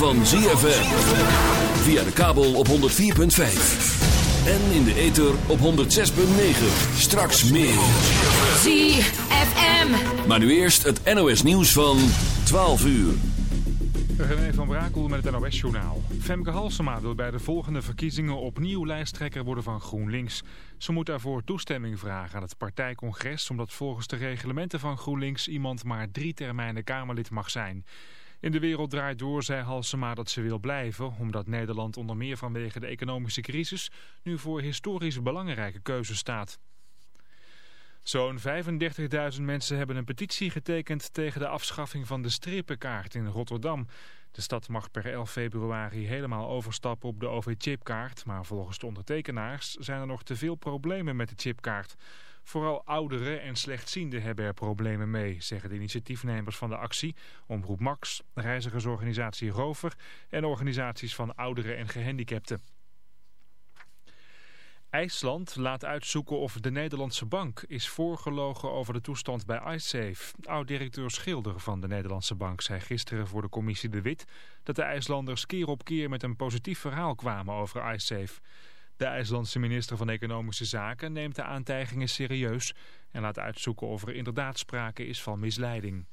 van ZFM. Via de kabel op 104.5. En in de ether op 106.9. Straks meer. ZFM. Maar nu eerst het NOS nieuws van 12 uur. René van Brakel met het NOS-journaal. Femke Halsema wil bij de volgende verkiezingen opnieuw lijsttrekker worden van GroenLinks. Ze moet daarvoor toestemming vragen aan het partijcongres... omdat volgens de reglementen van GroenLinks iemand maar drie termijnen Kamerlid mag zijn. In de wereld draait door, zei Halsema dat ze wil blijven... omdat Nederland onder meer vanwege de economische crisis... nu voor historisch belangrijke keuzes staat. Zo'n 35.000 mensen hebben een petitie getekend tegen de afschaffing van de strippenkaart in Rotterdam. De stad mag per 11 februari helemaal overstappen op de OV-chipkaart, maar volgens de ondertekenaars zijn er nog te veel problemen met de chipkaart. Vooral ouderen en slechtzienden hebben er problemen mee, zeggen de initiatiefnemers van de actie, Omroep Max, reizigersorganisatie Rover en organisaties van ouderen en gehandicapten. IJsland laat uitzoeken of de Nederlandse bank is voorgelogen over de toestand bij iSafe. Oud-directeur Schilder van de Nederlandse bank zei gisteren voor de commissie De Wit... dat de IJslanders keer op keer met een positief verhaal kwamen over iSafe. De IJslandse minister van Economische Zaken neemt de aantijgingen serieus... en laat uitzoeken of er inderdaad sprake is van misleiding.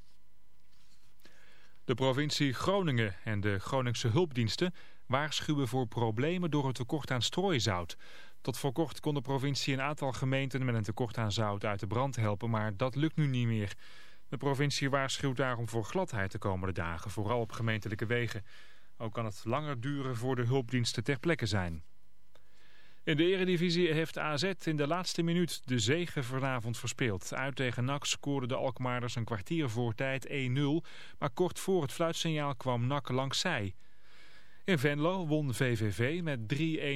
De provincie Groningen en de Groningse hulpdiensten waarschuwen voor problemen door het tekort aan strooizout... Tot voor kort kon de provincie een aantal gemeenten met een tekort aan zout uit de brand helpen, maar dat lukt nu niet meer. De provincie waarschuwt daarom voor gladheid de komende dagen, vooral op gemeentelijke wegen. Ook kan het langer duren voor de hulpdiensten ter plekke zijn. In de eredivisie heeft AZ in de laatste minuut de zege vanavond verspeeld. Uit tegen NAC scoorden de Alkmaarders een kwartier voor tijd 1-0, maar kort voor het fluitsignaal kwam NAC langs zij. In Venlo won VVV met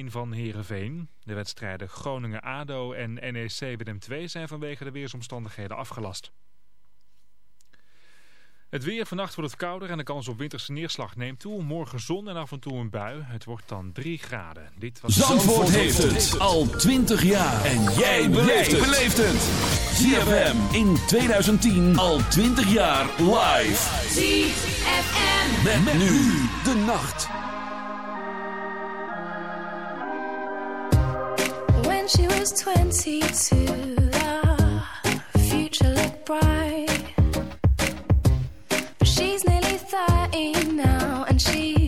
3-1 van Heerenveen. De wedstrijden Groningen-ADO en NEC Willem 2 zijn vanwege de weersomstandigheden afgelast. Het weer vannacht wordt het kouder en de kans op winterse neerslag neemt toe. Morgen zon en af en toe een bui. Het wordt dan 3 graden. Dit was Zandvoort heeft het al 20 jaar. En jij beleeft het. ZFM in 2010 al 20 jaar live. ZFM. Met, nu de nacht. When she was 22, in now, and she.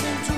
listen to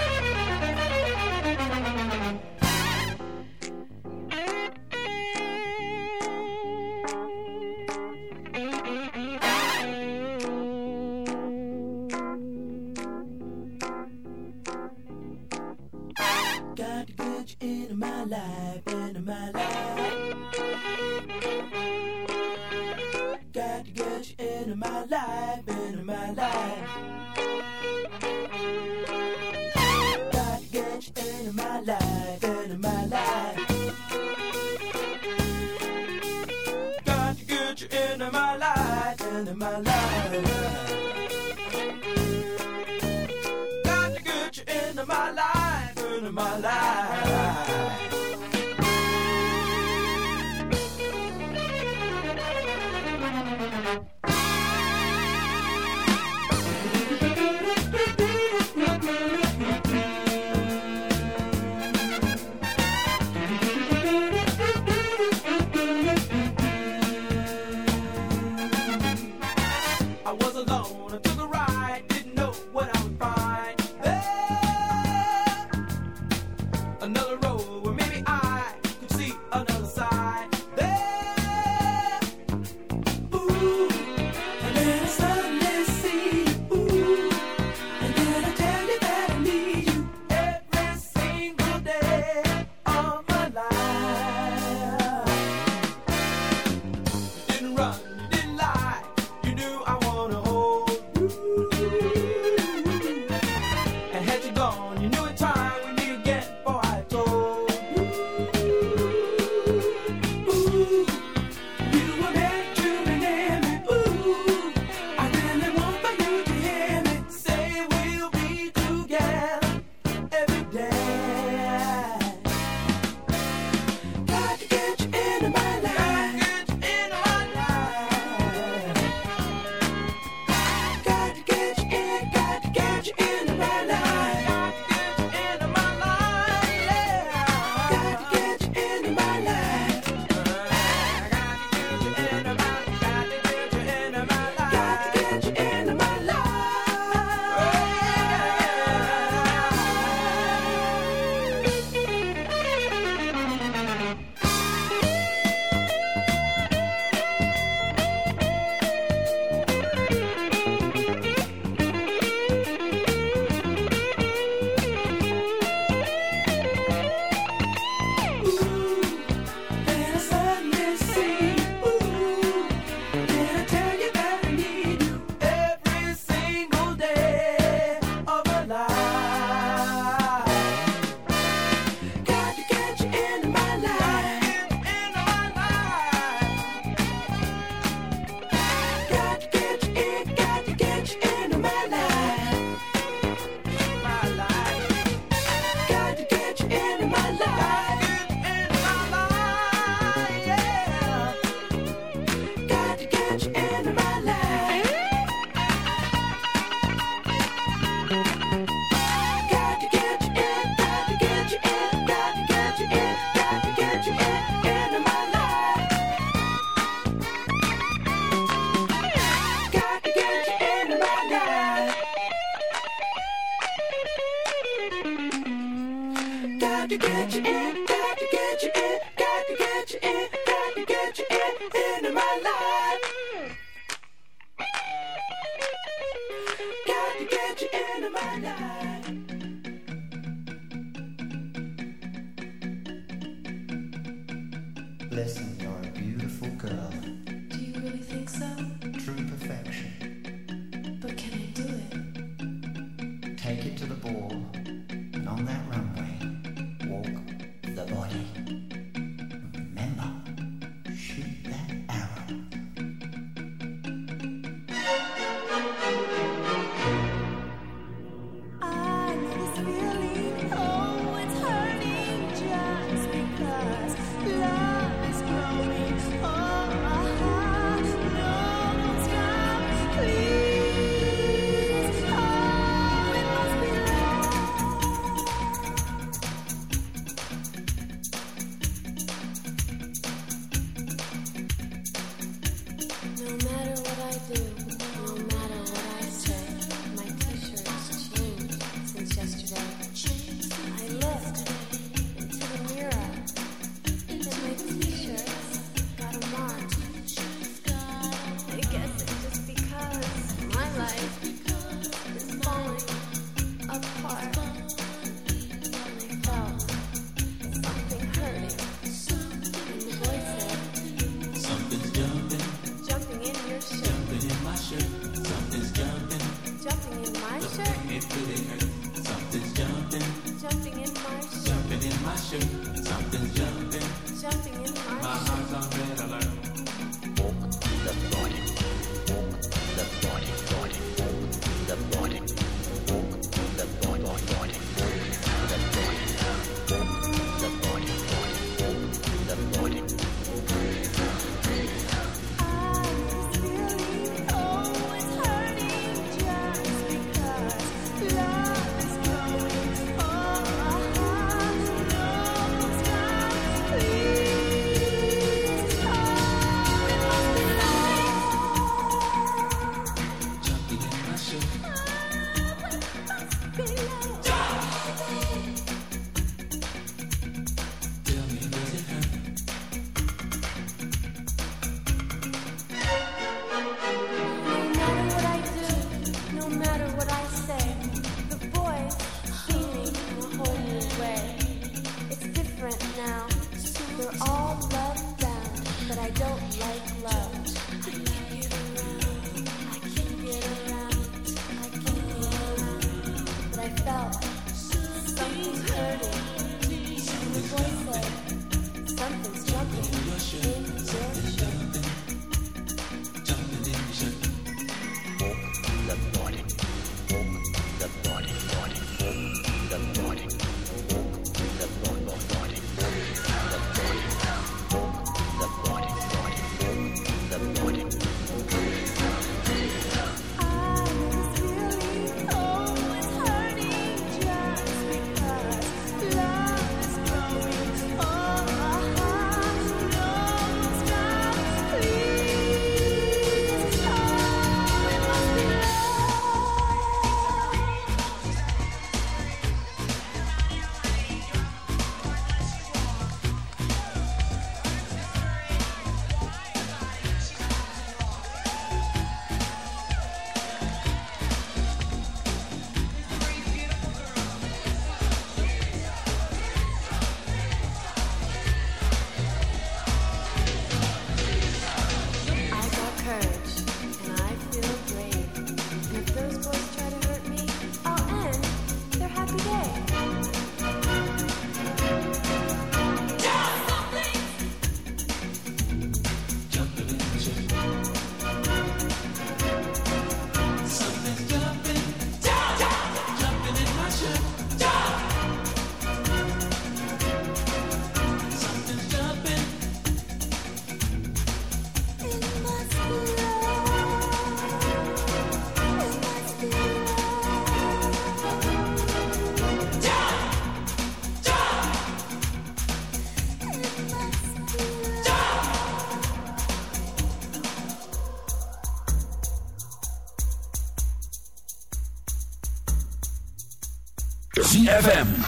to get you in, got to get you in, got to get you in, got to get you in, into my life.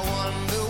I wonder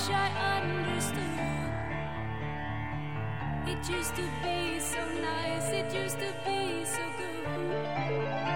wish I understood. It used to be so nice, it used to be so good.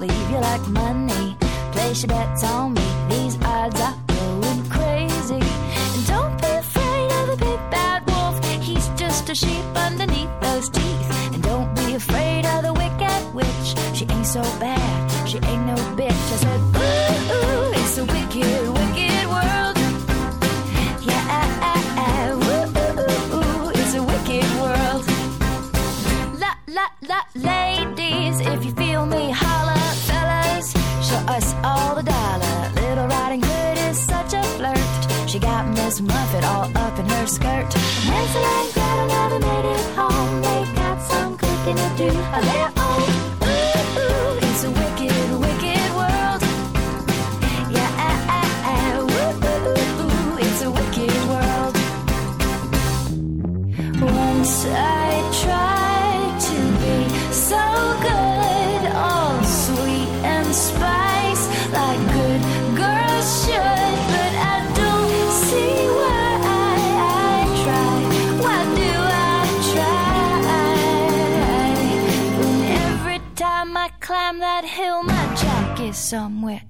sleeve. You like money, place your bets on me.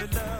better love.